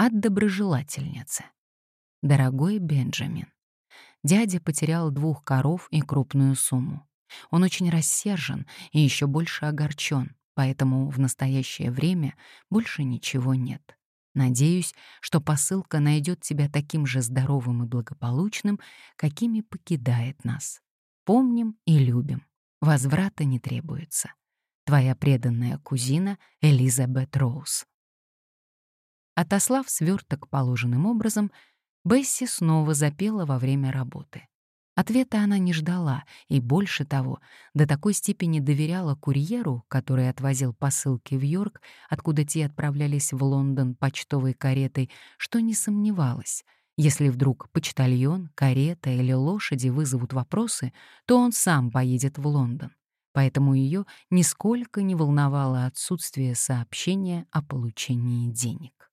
От доброжелательницы. Дорогой Бенджамин, дядя потерял двух коров и крупную сумму. Он очень рассержен и еще больше огорчен, поэтому в настоящее время больше ничего нет. Надеюсь, что посылка найдет тебя таким же здоровым и благополучным, какими покидает нас. Помним и любим. Возврата не требуется. Твоя преданная кузина Элизабет Роуз. Отослав сверток положенным образом, Бесси снова запела во время работы. Ответа она не ждала и, больше того, до такой степени доверяла курьеру, который отвозил посылки в Йорк, откуда те отправлялись в Лондон почтовой каретой, что не сомневалась. Если вдруг почтальон, карета или лошади вызовут вопросы, то он сам поедет в Лондон. Поэтому ее нисколько не волновало отсутствие сообщения о получении денег.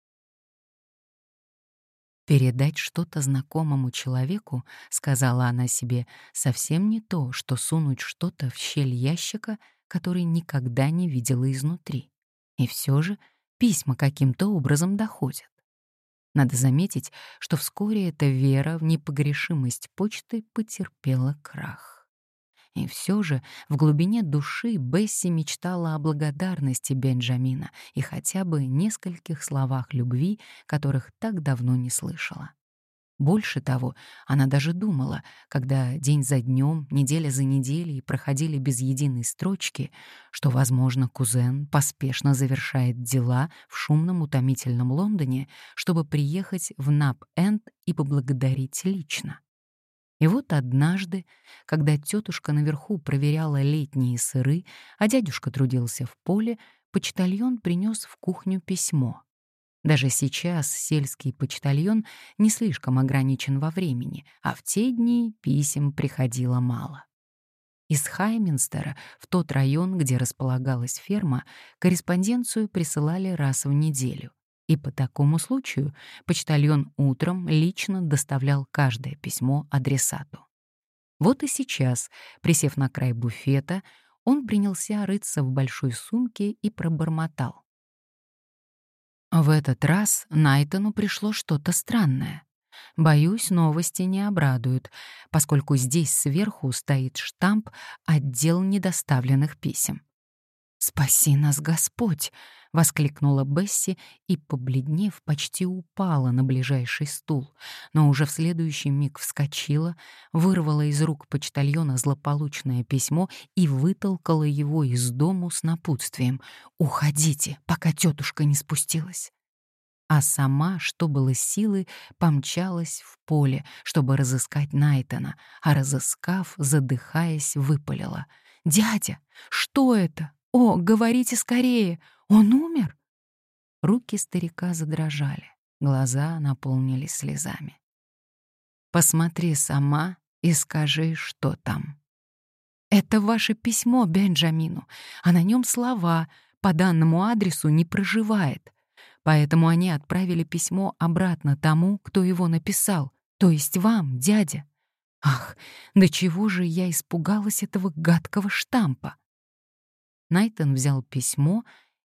Передать что-то знакомому человеку, сказала она себе, совсем не то, что сунуть что-то в щель ящика, который никогда не видела изнутри. И все же письма каким-то образом доходят. Надо заметить, что вскоре эта вера в непогрешимость почты потерпела крах. И все же в глубине души Бесси мечтала о благодарности Бенджамина и хотя бы нескольких словах любви, которых так давно не слышала. Больше того, она даже думала, когда день за днем, неделя за неделей проходили без единой строчки, что, возможно, кузен поспешно завершает дела в шумном утомительном Лондоне, чтобы приехать в Нап-Энд и поблагодарить лично. И вот однажды, когда тетушка наверху проверяла летние сыры, а дядюшка трудился в поле, почтальон принес в кухню письмо. Даже сейчас сельский почтальон не слишком ограничен во времени, а в те дни писем приходило мало. Из Хайминстера в тот район, где располагалась ферма, корреспонденцию присылали раз в неделю — и по такому случаю почтальон утром лично доставлял каждое письмо адресату. Вот и сейчас, присев на край буфета, он принялся рыться в большой сумке и пробормотал. В этот раз Найтону пришло что-то странное. Боюсь, новости не обрадуют, поскольку здесь сверху стоит штамп «Отдел недоставленных писем». «Спаси нас, Господь!» — воскликнула Бесси и, побледнев, почти упала на ближайший стул, но уже в следующий миг вскочила, вырвала из рук почтальона злополучное письмо и вытолкала его из дому с напутствием «Уходите, пока тетушка не спустилась» а сама, что было силы, помчалась в поле, чтобы разыскать Найтона, а разыскав, задыхаясь, выпалила. «Дядя, что это? «О, говорите скорее! Он умер?» Руки старика задрожали, глаза наполнились слезами. «Посмотри сама и скажи, что там». «Это ваше письмо Бенджамину, а на нем слова «по данному адресу не проживает». Поэтому они отправили письмо обратно тому, кто его написал, то есть вам, дядя. Ах, до чего же я испугалась этого гадкого штампа. Найтон взял письмо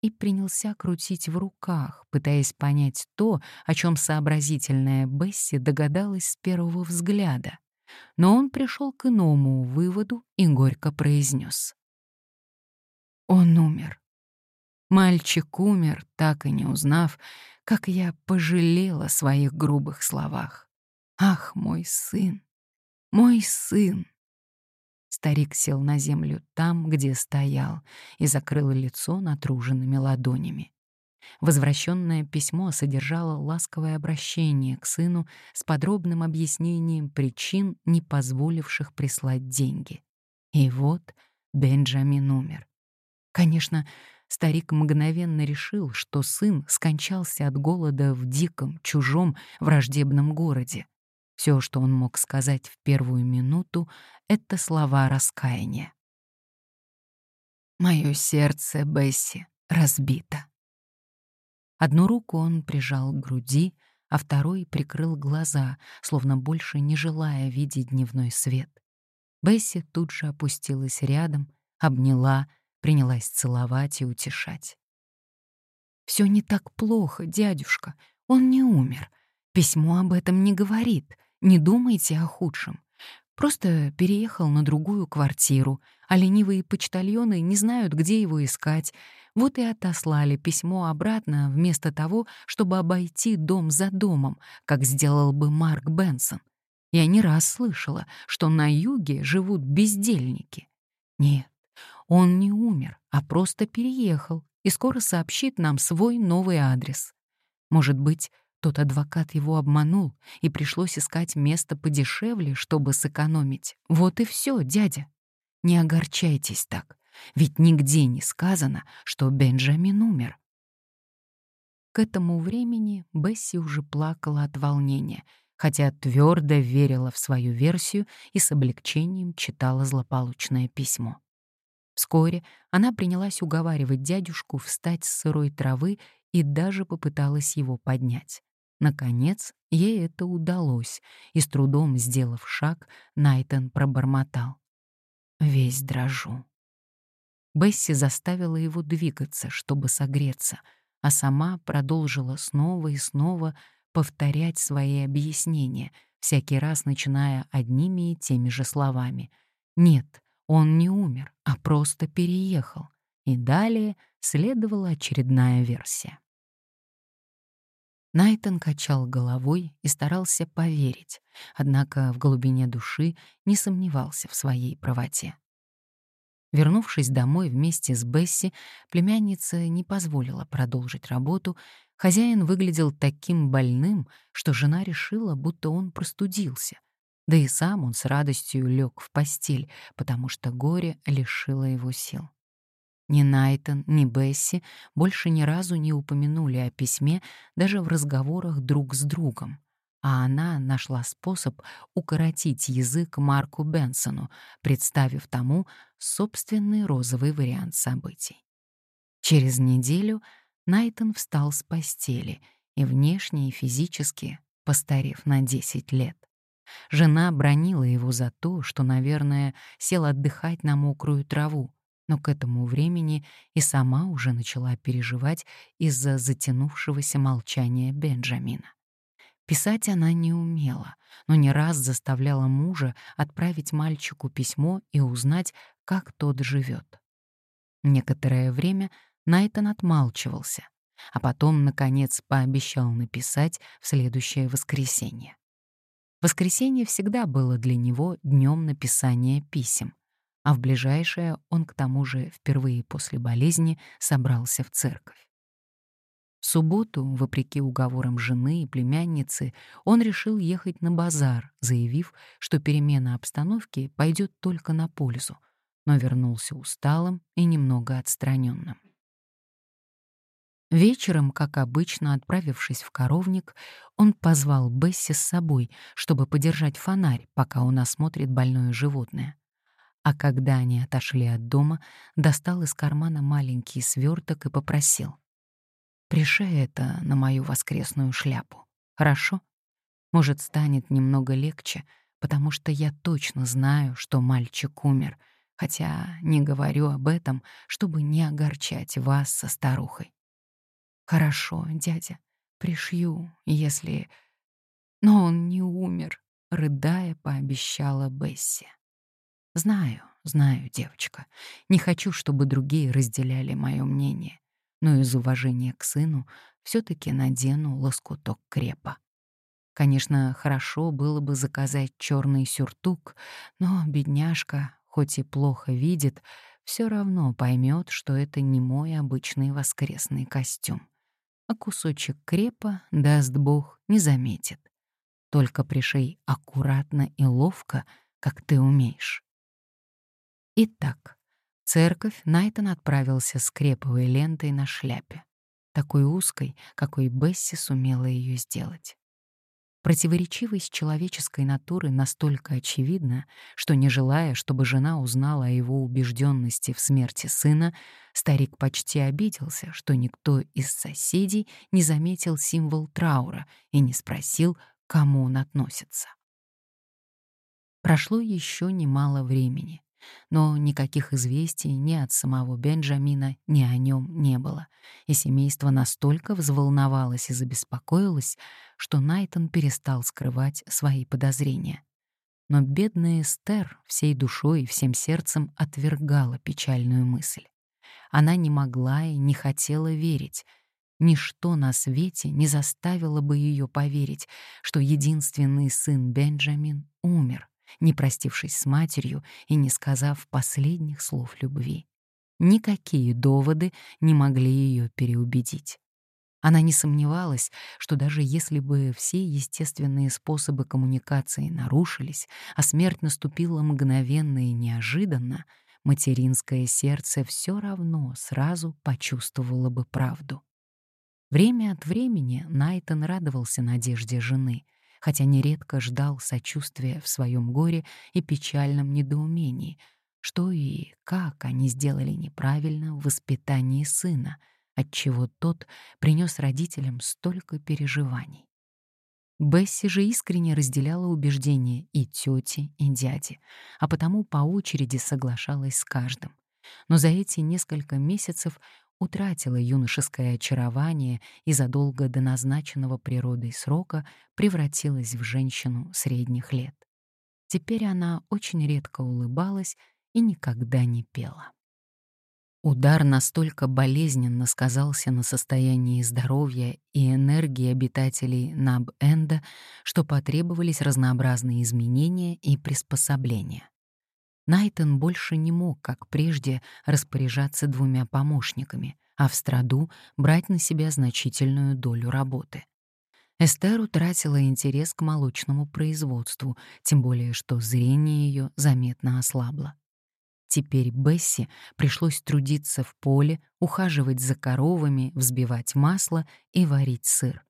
и принялся крутить в руках, пытаясь понять то, о чем сообразительная Бесси догадалась с первого взгляда. Но он пришел к иному выводу и горько произнес. Он умер. Мальчик умер, так и не узнав, как я пожалела о своих грубых словах. Ах, мой сын, мой сын! Старик сел на землю там, где стоял, и закрыл лицо натруженными ладонями. Возвращенное письмо содержало ласковое обращение к сыну с подробным объяснением причин, не позволивших прислать деньги. И вот Бенджамин умер. Конечно, старик мгновенно решил, что сын скончался от голода в диком, чужом, враждебном городе, все, что он мог сказать в первую минуту, — это слова раскаяния. «Мое сердце, Бесси, разбито». Одну руку он прижал к груди, а второй прикрыл глаза, словно больше не желая видеть дневной свет. Бесси тут же опустилась рядом, обняла, принялась целовать и утешать. «Все не так плохо, дядюшка. Он не умер. Письмо об этом не говорит. Не думайте о худшем. Просто переехал на другую квартиру, а ленивые почтальоны не знают, где его искать. Вот и отослали письмо обратно вместо того, чтобы обойти дом за домом, как сделал бы Марк Бенсон. Я не раз слышала, что на юге живут бездельники. Нет, он не умер, а просто переехал и скоро сообщит нам свой новый адрес. Может быть, тот адвокат его обманул, и пришлось искать место подешевле, чтобы сэкономить. Вот и все, дядя. Не огорчайтесь так, ведь нигде не сказано, что Бенджамин умер. К этому времени Бесси уже плакала от волнения, хотя твердо верила в свою версию и с облегчением читала злополучное письмо. Вскоре она принялась уговаривать дядюшку встать с сырой травы и даже попыталась его поднять. Наконец, ей это удалось, и с трудом сделав шаг, Найтон пробормотал. «Весь дрожу». Бесси заставила его двигаться, чтобы согреться, а сама продолжила снова и снова повторять свои объяснения, всякий раз начиная одними и теми же словами. «Нет, он не умер, а просто переехал». И далее следовала очередная версия. Найтон качал головой и старался поверить, однако в глубине души не сомневался в своей правоте. Вернувшись домой вместе с Бесси, племянница не позволила продолжить работу. Хозяин выглядел таким больным, что жена решила, будто он простудился. Да и сам он с радостью лег в постель, потому что горе лишило его сил. Ни Найтон, ни Бесси больше ни разу не упомянули о письме даже в разговорах друг с другом. А она нашла способ укоротить язык Марку Бенсону, представив тому собственный розовый вариант событий. Через неделю Найтон встал с постели и внешне и физически постарев на 10 лет. Жена бронила его за то, что, наверное, сел отдыхать на мокрую траву, но к этому времени и сама уже начала переживать из-за затянувшегося молчания Бенджамина. Писать она не умела, но не раз заставляла мужа отправить мальчику письмо и узнать, как тот живет. Некоторое время Найтон отмалчивался, а потом, наконец, пообещал написать в следующее воскресенье. Воскресенье всегда было для него днем написания писем, а в ближайшее он к тому же впервые после болезни собрался в церковь. В субботу, вопреки уговорам жены и племянницы, он решил ехать на базар, заявив, что перемена обстановки пойдет только на пользу, но вернулся усталым и немного отстраненным. Вечером, как обычно, отправившись в коровник, он позвал Бесси с собой, чтобы подержать фонарь, пока он осмотрит больное животное а когда они отошли от дома, достал из кармана маленький сверток и попросил. «Пришей это на мою воскресную шляпу, хорошо? Может, станет немного легче, потому что я точно знаю, что мальчик умер, хотя не говорю об этом, чтобы не огорчать вас со старухой». «Хорошо, дядя, пришью, если...» «Но он не умер», — рыдая, пообещала Бесси. Знаю, знаю, девочка. Не хочу, чтобы другие разделяли мое мнение, но из уважения к сыну все таки надену лоскуток крепа. Конечно, хорошо было бы заказать черный сюртук, но бедняжка, хоть и плохо видит, все равно поймет, что это не мой обычный воскресный костюм. А кусочек крепа, даст Бог, не заметит. Только пришей аккуратно и ловко, как ты умеешь. Итак, в церковь Найтон отправился с креповой лентой на шляпе, такой узкой, какой Бесси сумела ее сделать. Противоречивость человеческой натуры настолько очевидна, что, не желая, чтобы жена узнала о его убежденности в смерти сына, старик почти обиделся, что никто из соседей не заметил символ траура и не спросил, к кому он относится. Прошло еще немало времени, Но никаких известий ни от самого Бенджамина, ни о нем не было, и семейство настолько взволновалось и забеспокоилось, что Найтон перестал скрывать свои подозрения. Но бедная Эстер всей душой и всем сердцем отвергала печальную мысль. Она не могла и не хотела верить. Ничто на свете не заставило бы ее поверить, что единственный сын Бенджамин умер, не простившись с матерью и не сказав последних слов любви. Никакие доводы не могли ее переубедить. Она не сомневалась, что даже если бы все естественные способы коммуникации нарушились, а смерть наступила мгновенно и неожиданно, материнское сердце все равно сразу почувствовало бы правду. Время от времени Найтон радовался надежде жены, хотя нередко ждал сочувствия в своем горе и печальном недоумении, что и как они сделали неправильно в воспитании сына, отчего тот принес родителям столько переживаний. Бесси же искренне разделяла убеждения и тети, и дяди, а потому по очереди соглашалась с каждым. Но за эти несколько месяцев утратила юношеское очарование и задолго до назначенного природой срока превратилась в женщину средних лет. Теперь она очень редко улыбалась и никогда не пела. Удар настолько болезненно сказался на состоянии здоровья и энергии обитателей Наб-Энда, что потребовались разнообразные изменения и приспособления. Найтон больше не мог, как прежде, распоряжаться двумя помощниками, а в страду брать на себя значительную долю работы. Эстер утратила интерес к молочному производству, тем более что зрение ее заметно ослабло. Теперь Бесси пришлось трудиться в поле, ухаживать за коровами, взбивать масло и варить сыр.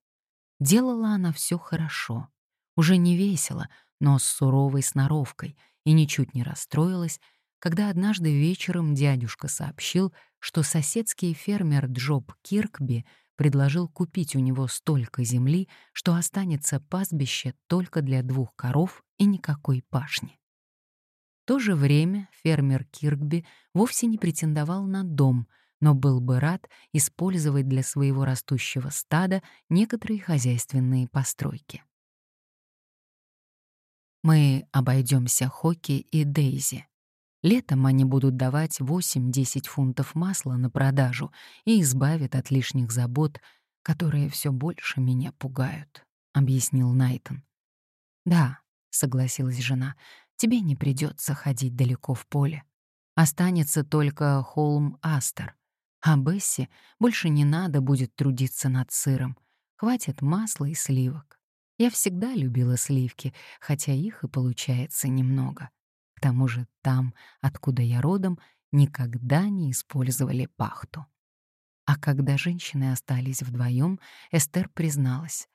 Делала она все хорошо. Уже не весело, но с суровой сноровкой, и ничуть не расстроилась, когда однажды вечером дядюшка сообщил, что соседский фермер Джоб Киркби предложил купить у него столько земли, что останется пастбище только для двух коров и никакой пашни то же время фермер Киркби вовсе не претендовал на дом, но был бы рад использовать для своего растущего стада некоторые хозяйственные постройки. Мы обойдемся Хоки и Дейзи. Летом они будут давать 8-10 фунтов масла на продажу и избавят от лишних забот, которые все больше меня пугают, — объяснил Найтон. «Да», — согласилась жена, тебе не придется ходить далеко в поле. Останется только холм Астер. А Бесси больше не надо будет трудиться над сыром. Хватит масла и сливок. Я всегда любила сливки, хотя их и получается немного. К тому же там, откуда я родом, никогда не использовали пахту. А когда женщины остались вдвоем, Эстер призналась.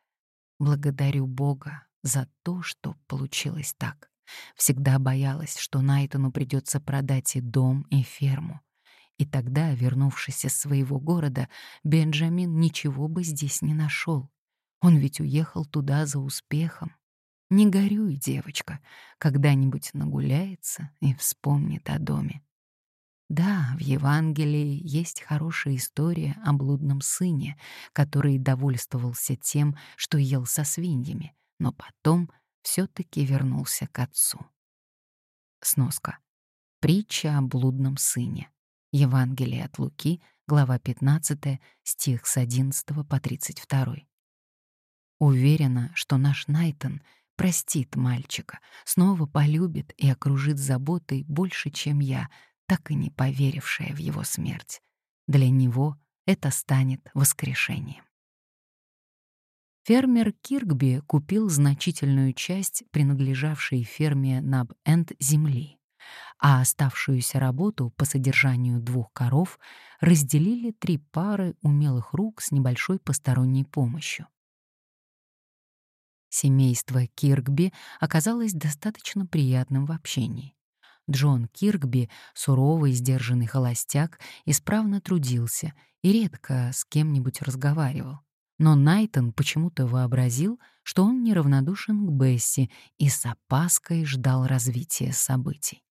«Благодарю Бога за то, что получилось так. Всегда боялась, что Найтону придется продать и дом, и ферму. И тогда, вернувшись из своего города, Бенджамин ничего бы здесь не нашел. Он ведь уехал туда за успехом. Не горюй, девочка, когда-нибудь нагуляется и вспомнит о доме. Да, в Евангелии есть хорошая история о блудном сыне, который довольствовался тем, что ел со свиньями, но потом все-таки вернулся к отцу. Сноска. Притча о блудном сыне. Евангелие от Луки, глава 15, стих с 11 по 32. Уверена, что наш Найтон простит мальчика, снова полюбит и окружит заботой больше, чем я, так и не поверившая в его смерть. Для него это станет воскрешением. Фермер Киркби купил значительную часть принадлежавшей ферме Наб-Энд земли, а оставшуюся работу по содержанию двух коров разделили три пары умелых рук с небольшой посторонней помощью. Семейство Киркби оказалось достаточно приятным в общении. Джон Киркби, суровый, сдержанный холостяк, исправно трудился и редко с кем-нибудь разговаривал. Но Найтон почему-то вообразил, что он неравнодушен к Бесси и с опаской ждал развития событий.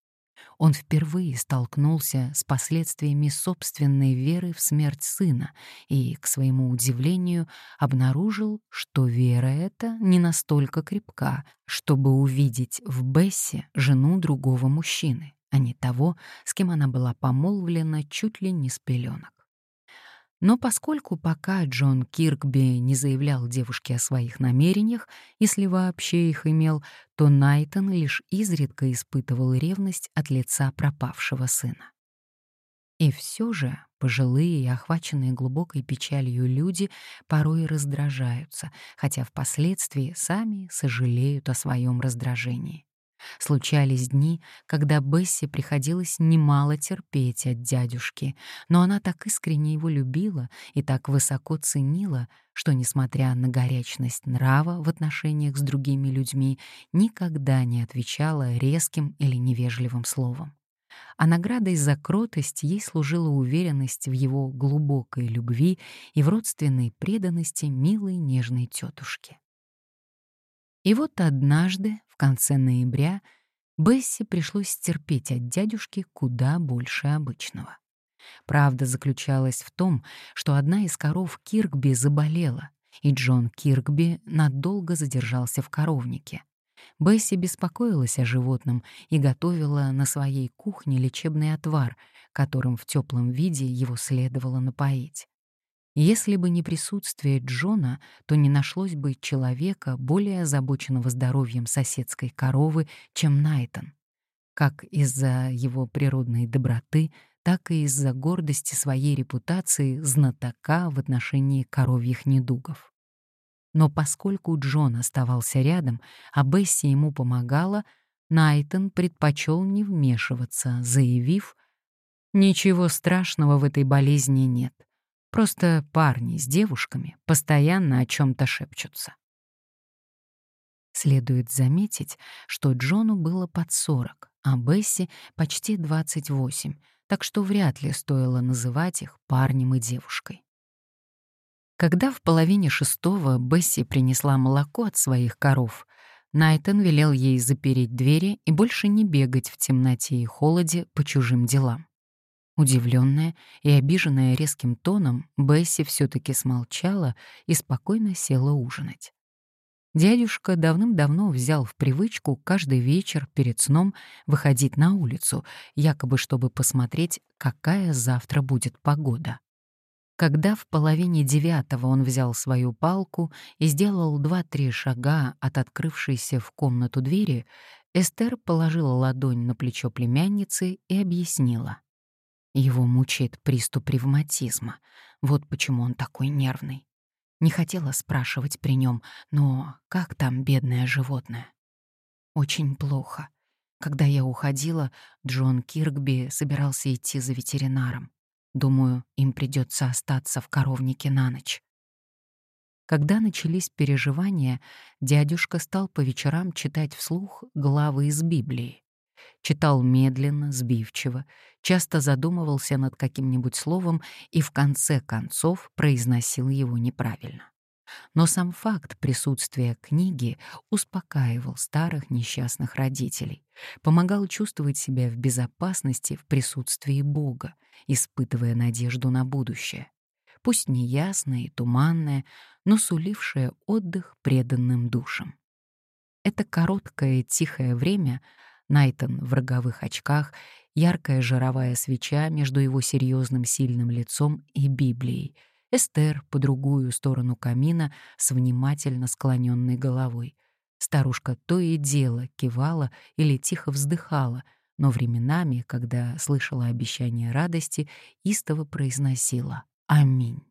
Он впервые столкнулся с последствиями собственной веры в смерть сына и, к своему удивлению, обнаружил, что вера эта не настолько крепка, чтобы увидеть в Бессе жену другого мужчины, а не того, с кем она была помолвлена чуть ли не с пеленок. Но поскольку пока Джон Киркби не заявлял девушке о своих намерениях, если вообще их имел, то Найтон лишь изредка испытывал ревность от лица пропавшего сына. И все же пожилые и охваченные глубокой печалью люди порой раздражаются, хотя впоследствии сами сожалеют о своем раздражении. Случались дни, когда Бесси приходилось немало терпеть от дядюшки, но она так искренне его любила и так высоко ценила, что, несмотря на горячность нрава в отношениях с другими людьми, никогда не отвечала резким или невежливым словом. А наградой за кротость ей служила уверенность в его глубокой любви и в родственной преданности милой нежной тетушки. И вот однажды, в конце ноября, Бесси пришлось терпеть от дядюшки куда больше обычного. Правда заключалась в том, что одна из коров Киркби заболела, и Джон Киркби надолго задержался в коровнике. Бесси беспокоилась о животном и готовила на своей кухне лечебный отвар, которым в теплом виде его следовало напоить. Если бы не присутствие Джона, то не нашлось бы человека, более озабоченного здоровьем соседской коровы, чем Найтон. Как из-за его природной доброты, так и из-за гордости своей репутации знатока в отношении коровьих недугов. Но поскольку Джон оставался рядом, а Бесси ему помогала, Найтон предпочел не вмешиваться, заявив, «Ничего страшного в этой болезни нет. Просто парни с девушками постоянно о чем-то шепчутся. Следует заметить, что Джону было под 40, а Бесси — почти 28, так что вряд ли стоило называть их парнем и девушкой. Когда в половине шестого Бесси принесла молоко от своих коров, Найтон велел ей запереть двери и больше не бегать в темноте и холоде по чужим делам. Удивленная и обиженная резким тоном, Бесси все-таки смолчала и спокойно села ужинать. Дядюшка давным-давно взял в привычку каждый вечер перед сном выходить на улицу, якобы чтобы посмотреть, какая завтра будет погода. Когда в половине девятого он взял свою палку и сделал два-три шага от открывшейся в комнату двери, Эстер положила ладонь на плечо племянницы и объяснила. Его мучает приступ ревматизма. Вот почему он такой нервный. Не хотела спрашивать при нем, но как там бедное животное? Очень плохо. Когда я уходила, Джон Киркби собирался идти за ветеринаром. Думаю, им придется остаться в коровнике на ночь. Когда начались переживания, дядюшка стал по вечерам читать вслух главы из Библии. Читал медленно, сбивчиво, часто задумывался над каким-нибудь словом и в конце концов произносил его неправильно. Но сам факт присутствия книги успокаивал старых несчастных родителей, помогал чувствовать себя в безопасности в присутствии Бога, испытывая надежду на будущее, пусть неясное и туманное, но сулившее отдых преданным душам. Это короткое тихое время Найтон в роговых очках, яркая жировая свеча между его серьезным сильным лицом и Библией, Эстер по другую сторону камина с внимательно склоненной головой. Старушка то и дело кивала или тихо вздыхала, но временами, когда слышала обещание радости, истово произносила «Аминь».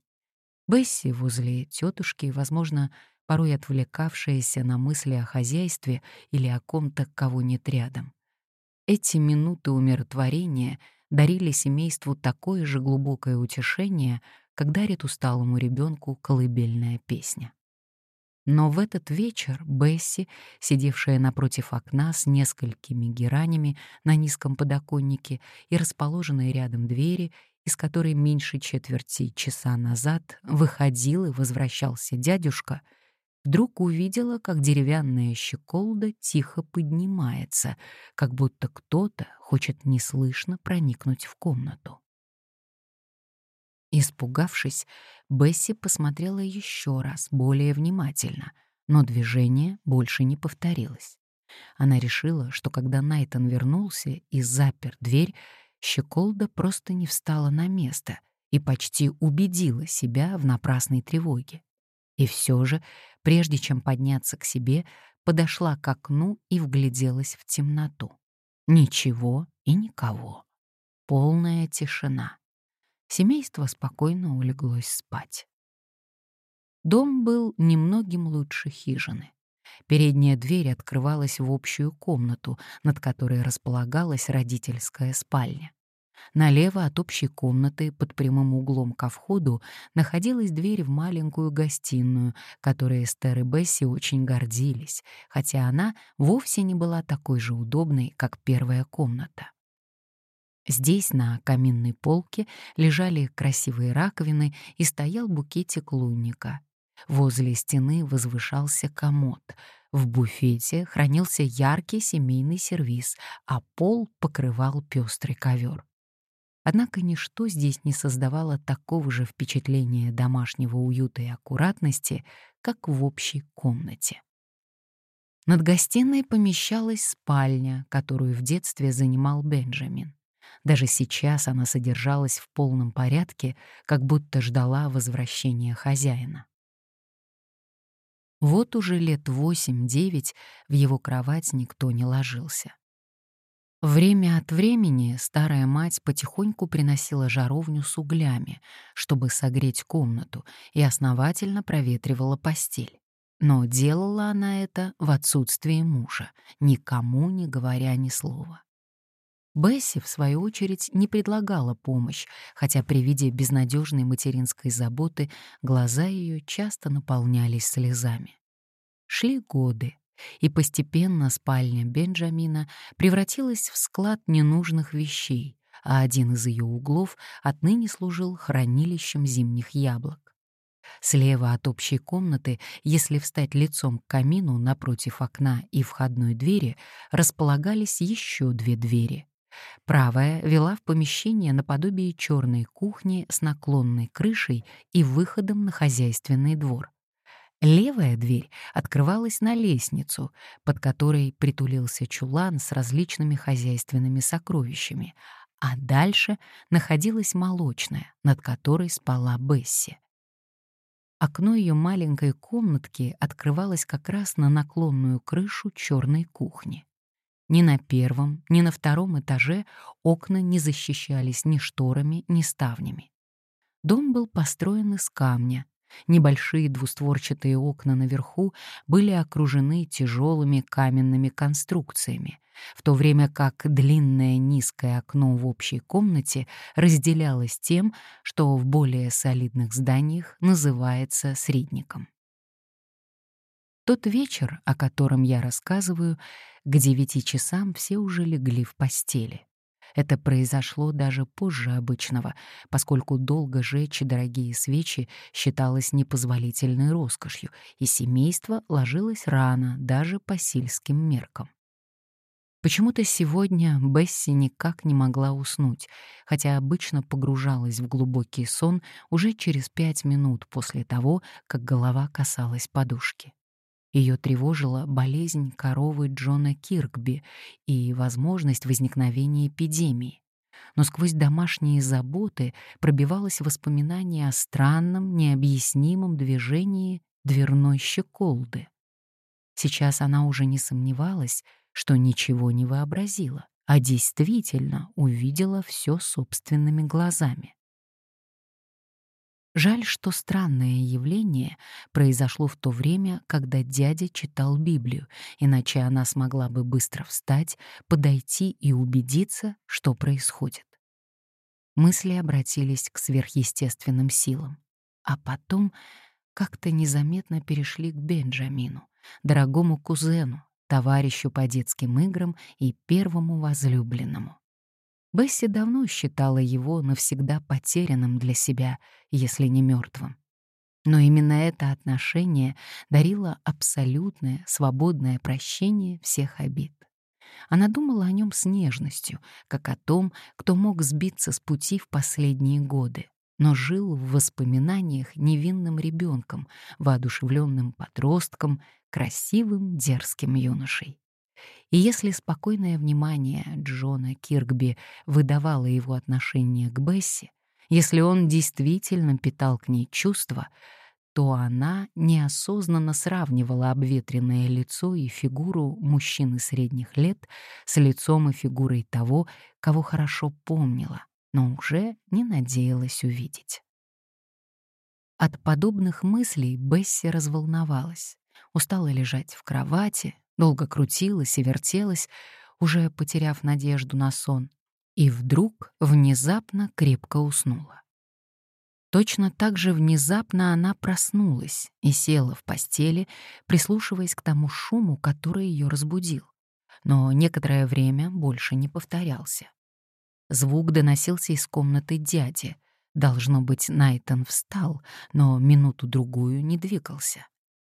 Бесси возле тетушки, возможно, порой отвлекавшаяся на мысли о хозяйстве или о ком-то, кого нет рядом. Эти минуты умиротворения дарили семейству такое же глубокое утешение, как дарит усталому ребенку колыбельная песня. Но в этот вечер Бесси, сидевшая напротив окна с несколькими геранями на низком подоконнике и расположенной рядом двери, из которой меньше четверти часа назад выходил и возвращался дядюшка, вдруг увидела, как деревянная щеколда тихо поднимается, как будто кто-то хочет неслышно проникнуть в комнату. Испугавшись, Бесси посмотрела еще раз, более внимательно, но движение больше не повторилось. Она решила, что когда Найтон вернулся и запер дверь, щеколда просто не встала на место и почти убедила себя в напрасной тревоге. И все же, прежде чем подняться к себе, подошла к окну и вгляделась в темноту. Ничего и никого. Полная тишина. Семейство спокойно улеглось спать. Дом был немногим лучше хижины. Передняя дверь открывалась в общую комнату, над которой располагалась родительская спальня. Налево от общей комнаты под прямым углом ко входу находилась дверь в маленькую гостиную, которой Эстер и Бесси очень гордились, хотя она вовсе не была такой же удобной, как первая комната. Здесь на каминной полке лежали красивые раковины и стоял букетик лунника. Возле стены возвышался комод. В буфете хранился яркий семейный сервиз, а пол покрывал пестрый ковер. Однако ничто здесь не создавало такого же впечатления домашнего уюта и аккуратности, как в общей комнате. Над гостиной помещалась спальня, которую в детстве занимал Бенджамин. Даже сейчас она содержалась в полном порядке, как будто ждала возвращения хозяина. Вот уже лет восемь-девять в его кровать никто не ложился. Время от времени старая мать потихоньку приносила жаровню с углями, чтобы согреть комнату, и основательно проветривала постель. Но делала она это в отсутствие мужа, никому не говоря ни слова. Бесси, в свою очередь, не предлагала помощь, хотя при виде безнадежной материнской заботы глаза ее часто наполнялись слезами. Шли годы, и постепенно спальня Бенджамина превратилась в склад ненужных вещей, а один из ее углов отныне служил хранилищем зимних яблок. Слева от общей комнаты, если встать лицом к камину напротив окна и входной двери, располагались еще две двери — Правая вела в помещение наподобие черной кухни с наклонной крышей и выходом на хозяйственный двор. Левая дверь открывалась на лестницу, под которой притулился чулан с различными хозяйственными сокровищами, а дальше находилась молочная, над которой спала Бесси. Окно ее маленькой комнатки открывалось как раз на наклонную крышу черной кухни. Ни на первом, ни на втором этаже окна не защищались ни шторами, ни ставнями. Дом был построен из камня. Небольшие двустворчатые окна наверху были окружены тяжелыми каменными конструкциями, в то время как длинное низкое окно в общей комнате разделялось тем, что в более солидных зданиях называется средником. Тот вечер, о котором я рассказываю, к девяти часам все уже легли в постели. Это произошло даже позже обычного, поскольку долго жечь дорогие свечи считалось непозволительной роскошью, и семейство ложилось рано даже по сельским меркам. Почему-то сегодня Бесси никак не могла уснуть, хотя обычно погружалась в глубокий сон уже через пять минут после того, как голова касалась подушки. Ее тревожила болезнь коровы Джона Киркби и возможность возникновения эпидемии. Но сквозь домашние заботы пробивалось воспоминание о странном, необъяснимом движении дверной щеколды. Сейчас она уже не сомневалась, что ничего не вообразила, а действительно увидела все собственными глазами. Жаль, что странное явление произошло в то время, когда дядя читал Библию, иначе она смогла бы быстро встать, подойти и убедиться, что происходит. Мысли обратились к сверхъестественным силам, а потом как-то незаметно перешли к Бенджамину, дорогому кузену, товарищу по детским играм и первому возлюбленному. Бесси давно считала его навсегда потерянным для себя, если не мертвым. Но именно это отношение дарило абсолютное, свободное прощение всех обид. Она думала о нем с нежностью, как о том, кто мог сбиться с пути в последние годы, но жил в воспоминаниях невинным ребенком, воодушевленным подростком, красивым дерзким юношей. И если спокойное внимание Джона Киркби выдавало его отношение к Бесси, если он действительно питал к ней чувства, то она неосознанно сравнивала обветренное лицо и фигуру мужчины средних лет с лицом и фигурой того, кого хорошо помнила, но уже не надеялась увидеть. От подобных мыслей Бесси разволновалась, устала лежать в кровати, долго крутилась и вертелась, уже потеряв надежду на сон, и вдруг внезапно крепко уснула. Точно так же внезапно она проснулась и села в постели, прислушиваясь к тому шуму, который ее разбудил. Но некоторое время больше не повторялся. Звук доносился из комнаты дяди. Должно быть, Найтон встал, но минуту-другую не двигался.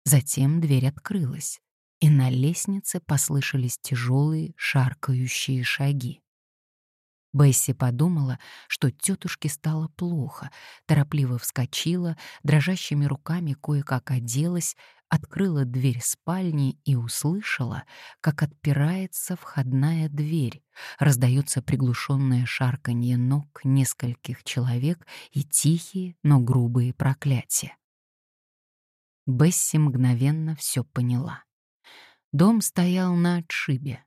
Затем дверь открылась, и на лестнице послышались тяжелые шаркающие шаги. Бесси подумала, что тетушке стало плохо, торопливо вскочила, дрожащими руками кое-как оделась, открыла дверь спальни и услышала, как отпирается входная дверь, раздается приглушенное шарканье ног нескольких человек и тихие, но грубые проклятия. Бесси мгновенно все поняла. Дом стоял на отшибе,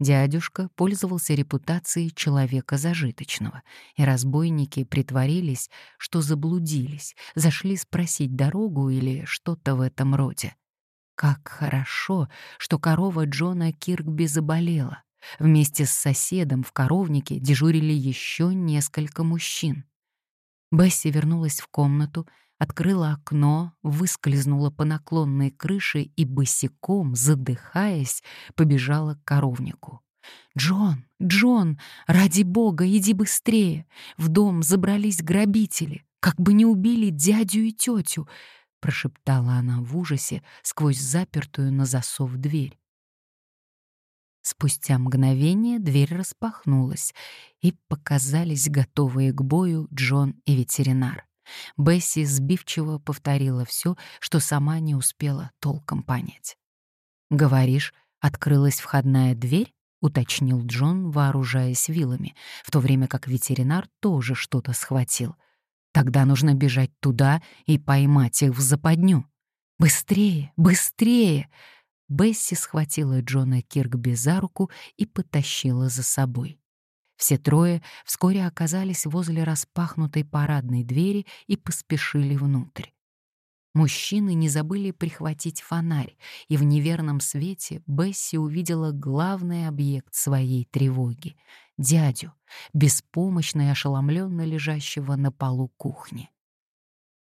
Дядюшка пользовался репутацией человека зажиточного, и разбойники притворились, что заблудились, зашли спросить дорогу или что-то в этом роде. Как хорошо, что корова Джона Киркби заболела. Вместе с соседом в коровнике дежурили еще несколько мужчин. Бесси вернулась в комнату, открыла окно, выскользнула по наклонной крыше и босиком, задыхаясь, побежала к коровнику. «Джон, Джон, ради бога, иди быстрее! В дом забрались грабители, как бы не убили дядю и тетю!» — прошептала она в ужасе сквозь запертую на засов дверь. Спустя мгновение дверь распахнулась, и показались готовые к бою Джон и ветеринар. Бесси сбивчиво повторила все, что сама не успела толком понять. «Говоришь, открылась входная дверь?» — уточнил Джон, вооружаясь вилами, в то время как ветеринар тоже что-то схватил. «Тогда нужно бежать туда и поймать их в западню. Быстрее, быстрее!» Бесси схватила Джона Киркби за руку и потащила за собой. Все трое вскоре оказались возле распахнутой парадной двери и поспешили внутрь. Мужчины не забыли прихватить фонарь, и в неверном свете Бесси увидела главный объект своей тревоги — дядю, беспомощно и ошеломленно лежащего на полу кухни.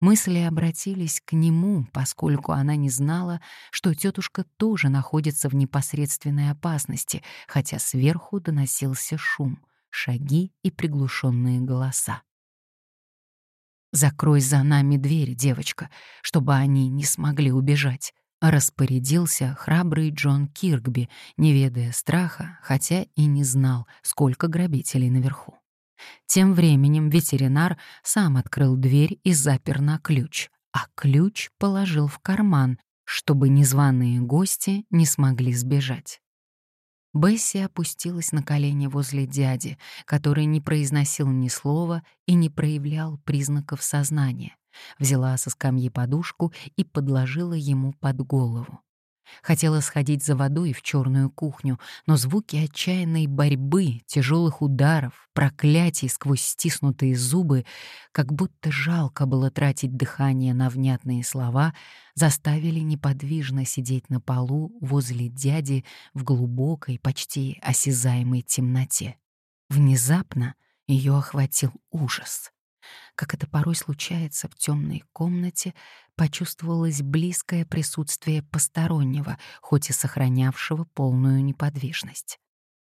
Мысли обратились к нему, поскольку она не знала, что тетушка тоже находится в непосредственной опасности, хотя сверху доносился шум — шаги и приглушенные голоса. «Закрой за нами дверь, девочка, чтобы они не смогли убежать», — распорядился храбрый Джон Киркби, не ведая страха, хотя и не знал, сколько грабителей наверху. Тем временем ветеринар сам открыл дверь и запер на ключ, а ключ положил в карман, чтобы незваные гости не смогли сбежать. Бесси опустилась на колени возле дяди, который не произносил ни слова и не проявлял признаков сознания. Взяла со скамьи подушку и подложила ему под голову. Хотела сходить за водой в черную кухню, но звуки отчаянной борьбы, тяжелых ударов, проклятий сквозь стиснутые зубы, как будто жалко было тратить дыхание на внятные слова, заставили неподвижно сидеть на полу возле дяди в глубокой, почти осязаемой темноте. Внезапно ее охватил ужас как это порой случается в темной комнате, почувствовалось близкое присутствие постороннего, хоть и сохранявшего полную неподвижность.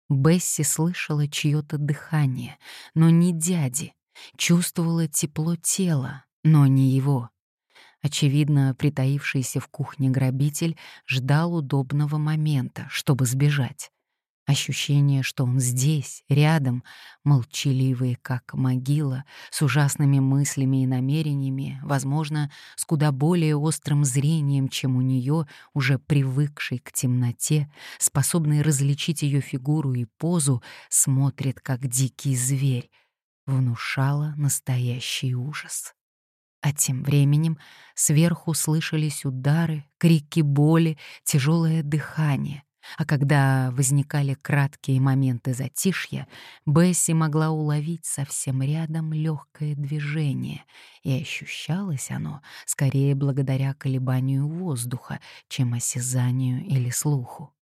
Бесси слышала чье-то дыхание, но не дяди, чувствовала тепло тела, но не его. Очевидно, притаившийся в кухне грабитель ждал удобного момента, чтобы сбежать. Ощущение, что он здесь, рядом, молчаливый, как могила, с ужасными мыслями и намерениями, возможно, с куда более острым зрением, чем у нее, уже привыкшей к темноте, способный различить ее фигуру и позу, смотрит, как дикий зверь, внушало настоящий ужас. А тем временем сверху слышались удары, крики боли, тяжелое дыхание. А когда возникали краткие моменты затишья, Бесси могла уловить совсем рядом легкое движение, и ощущалось оно скорее благодаря колебанию воздуха, чем осязанию или слуху.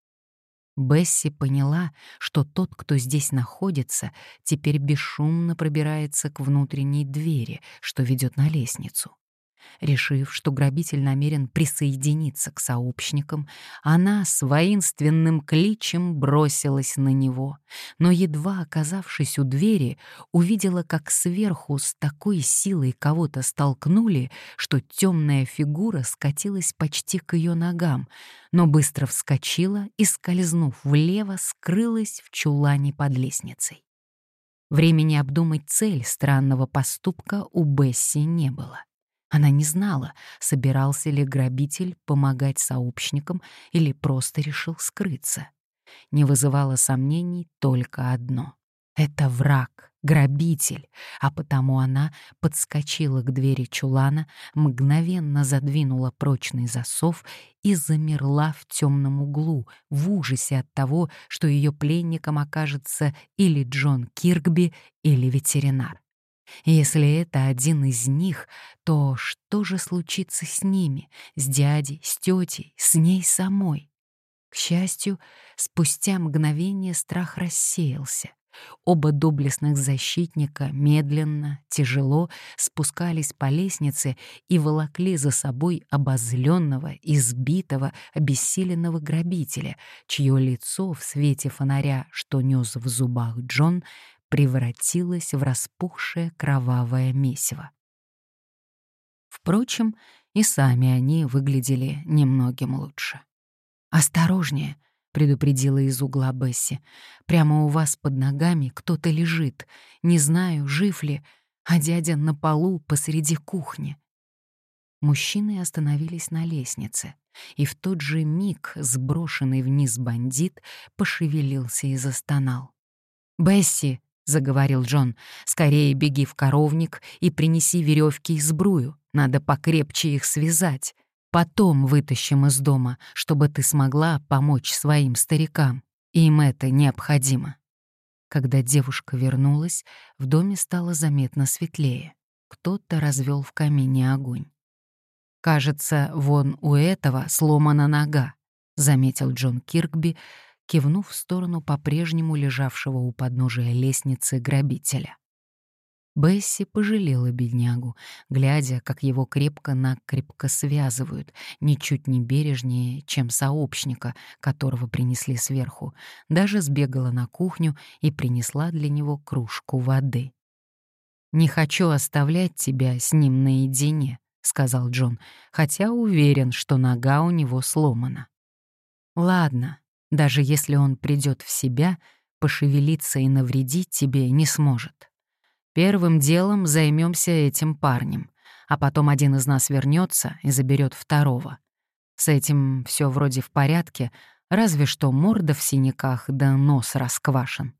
Бесси поняла, что тот, кто здесь находится, теперь бесшумно пробирается к внутренней двери, что ведет на лестницу. Решив, что грабитель намерен присоединиться к сообщникам, она с воинственным кличем бросилась на него, но, едва оказавшись у двери, увидела, как сверху с такой силой кого-то столкнули, что темная фигура скатилась почти к ее ногам, но быстро вскочила и, скользнув влево, скрылась в чулане под лестницей. Времени обдумать цель странного поступка у Бесси не было. Она не знала, собирался ли грабитель помогать сообщникам или просто решил скрыться. Не вызывало сомнений только одно — это враг, грабитель, а потому она подскочила к двери чулана, мгновенно задвинула прочный засов и замерла в темном углу, в ужасе от того, что ее пленником окажется или Джон Киркби, или ветеринар. Если это один из них, то что же случится с ними, с дядей, с тетей, с ней самой? К счастью, спустя мгновение страх рассеялся. Оба доблестных защитника медленно, тяжело спускались по лестнице и волокли за собой обозленного, избитого, обессиленного грабителя, чье лицо в свете фонаря, что нес в зубах Джон, превратилась в распухшее кровавое месиво. Впрочем, и сами они выглядели немногим лучше. «Осторожнее!» — предупредила из угла Бесси. «Прямо у вас под ногами кто-то лежит. Не знаю, жив ли, а дядя на полу посреди кухни». Мужчины остановились на лестнице, и в тот же миг сброшенный вниз бандит пошевелился и застонал. «Бесси!» — заговорил Джон. «Скорее беги в коровник и принеси веревки и сбрую. Надо покрепче их связать. Потом вытащим из дома, чтобы ты смогла помочь своим старикам. Им это необходимо». Когда девушка вернулась, в доме стало заметно светлее. Кто-то развел в камине огонь. «Кажется, вон у этого сломана нога», — заметил Джон Киркби, кивнув в сторону по-прежнему лежавшего у подножия лестницы грабителя. Бесси пожалела беднягу, глядя, как его крепко-накрепко связывают, ничуть не бережнее, чем сообщника, которого принесли сверху, даже сбегала на кухню и принесла для него кружку воды. «Не хочу оставлять тебя с ним наедине», — сказал Джон, хотя уверен, что нога у него сломана. «Ладно, даже если он придет в себя, пошевелиться и навредить тебе не сможет. Первым делом займемся этим парнем, а потом один из нас вернется и заберет второго. С этим все вроде в порядке, разве что морда в синяках да нос расквашен.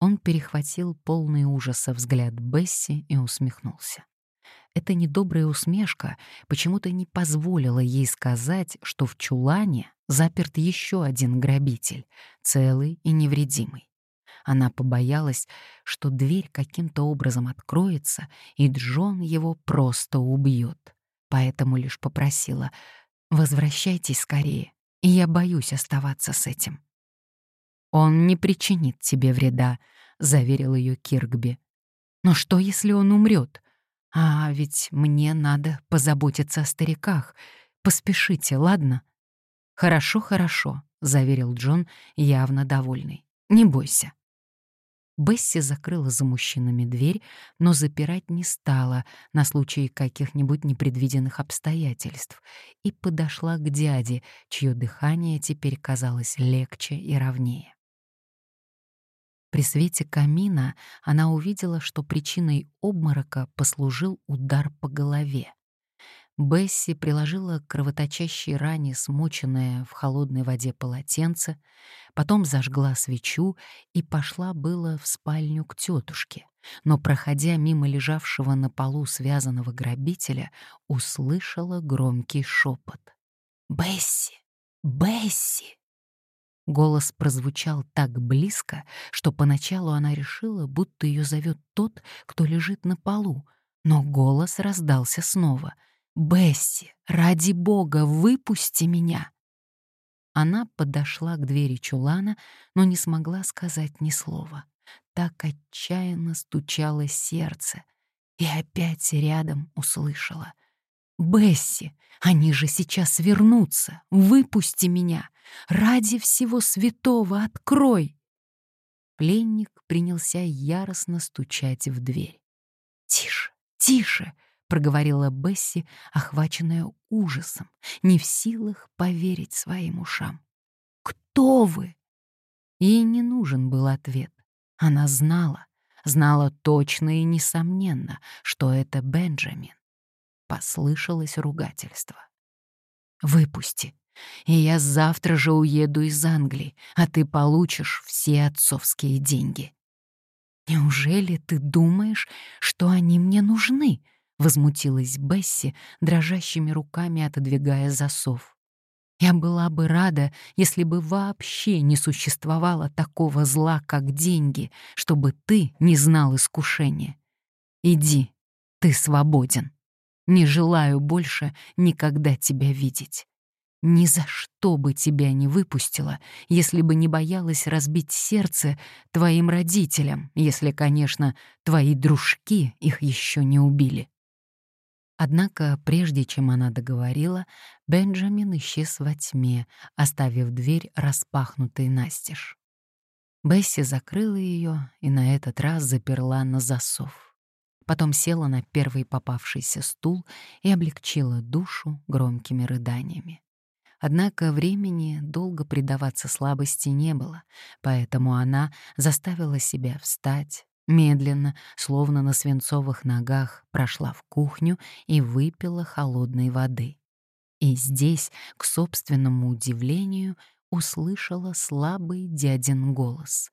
Он перехватил полный ужаса взгляд Бесси и усмехнулся. Эта недобрая усмешка почему-то не позволила ей сказать, что в чулане заперт еще один грабитель, целый и невредимый. Она побоялась, что дверь каким-то образом откроется, и Джон его просто убьет. Поэтому лишь попросила «Возвращайтесь скорее, и я боюсь оставаться с этим». «Он не причинит тебе вреда», — заверил ее Киркби. «Но что, если он умрет? А ведь мне надо позаботиться о стариках. Поспешите, ладно?» «Хорошо, хорошо», — заверил Джон, явно довольный. «Не бойся». Бесси закрыла за мужчинами дверь, но запирать не стала на случай каких-нибудь непредвиденных обстоятельств и подошла к дяде, чье дыхание теперь казалось легче и ровнее. При свете камина она увидела, что причиной обморока послужил удар по голове. Бесси приложила к кровоточащей ране смоченное в холодной воде полотенце, потом зажгла свечу и пошла было в спальню к тетушке, но, проходя мимо лежавшего на полу связанного грабителя, услышала громкий шепот. «Бесси! Бесси!» Голос прозвучал так близко, что поначалу она решила, будто ее зовет тот, кто лежит на полу, но голос раздался снова — «Бесси, ради бога, выпусти меня!» Она подошла к двери чулана, но не смогла сказать ни слова. Так отчаянно стучало сердце. И опять рядом услышала. «Бесси, они же сейчас вернутся! Выпусти меня! Ради всего святого открой!» Пленник принялся яростно стучать в дверь. «Тише, тише!» — проговорила Бесси, охваченная ужасом, не в силах поверить своим ушам. «Кто вы?» Ей не нужен был ответ. Она знала, знала точно и несомненно, что это Бенджамин. Послышалось ругательство. «Выпусти, и я завтра же уеду из Англии, а ты получишь все отцовские деньги». «Неужели ты думаешь, что они мне нужны?» — возмутилась Бесси, дрожащими руками отодвигая засов. «Я была бы рада, если бы вообще не существовало такого зла, как деньги, чтобы ты не знал искушения. Иди, ты свободен. Не желаю больше никогда тебя видеть. Ни за что бы тебя не выпустила, если бы не боялась разбить сердце твоим родителям, если, конечно, твои дружки их еще не убили». Однако, прежде чем она договорила, Бенджамин исчез во тьме, оставив дверь распахнутой настежь. Бесси закрыла ее и на этот раз заперла на засов. Потом села на первый попавшийся стул и облегчила душу громкими рыданиями. Однако времени долго предаваться слабости не было, поэтому она заставила себя встать, Медленно, словно на свинцовых ногах, прошла в кухню и выпила холодной воды. И здесь, к собственному удивлению, услышала слабый дядин голос.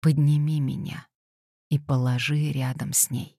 «Подними меня и положи рядом с ней».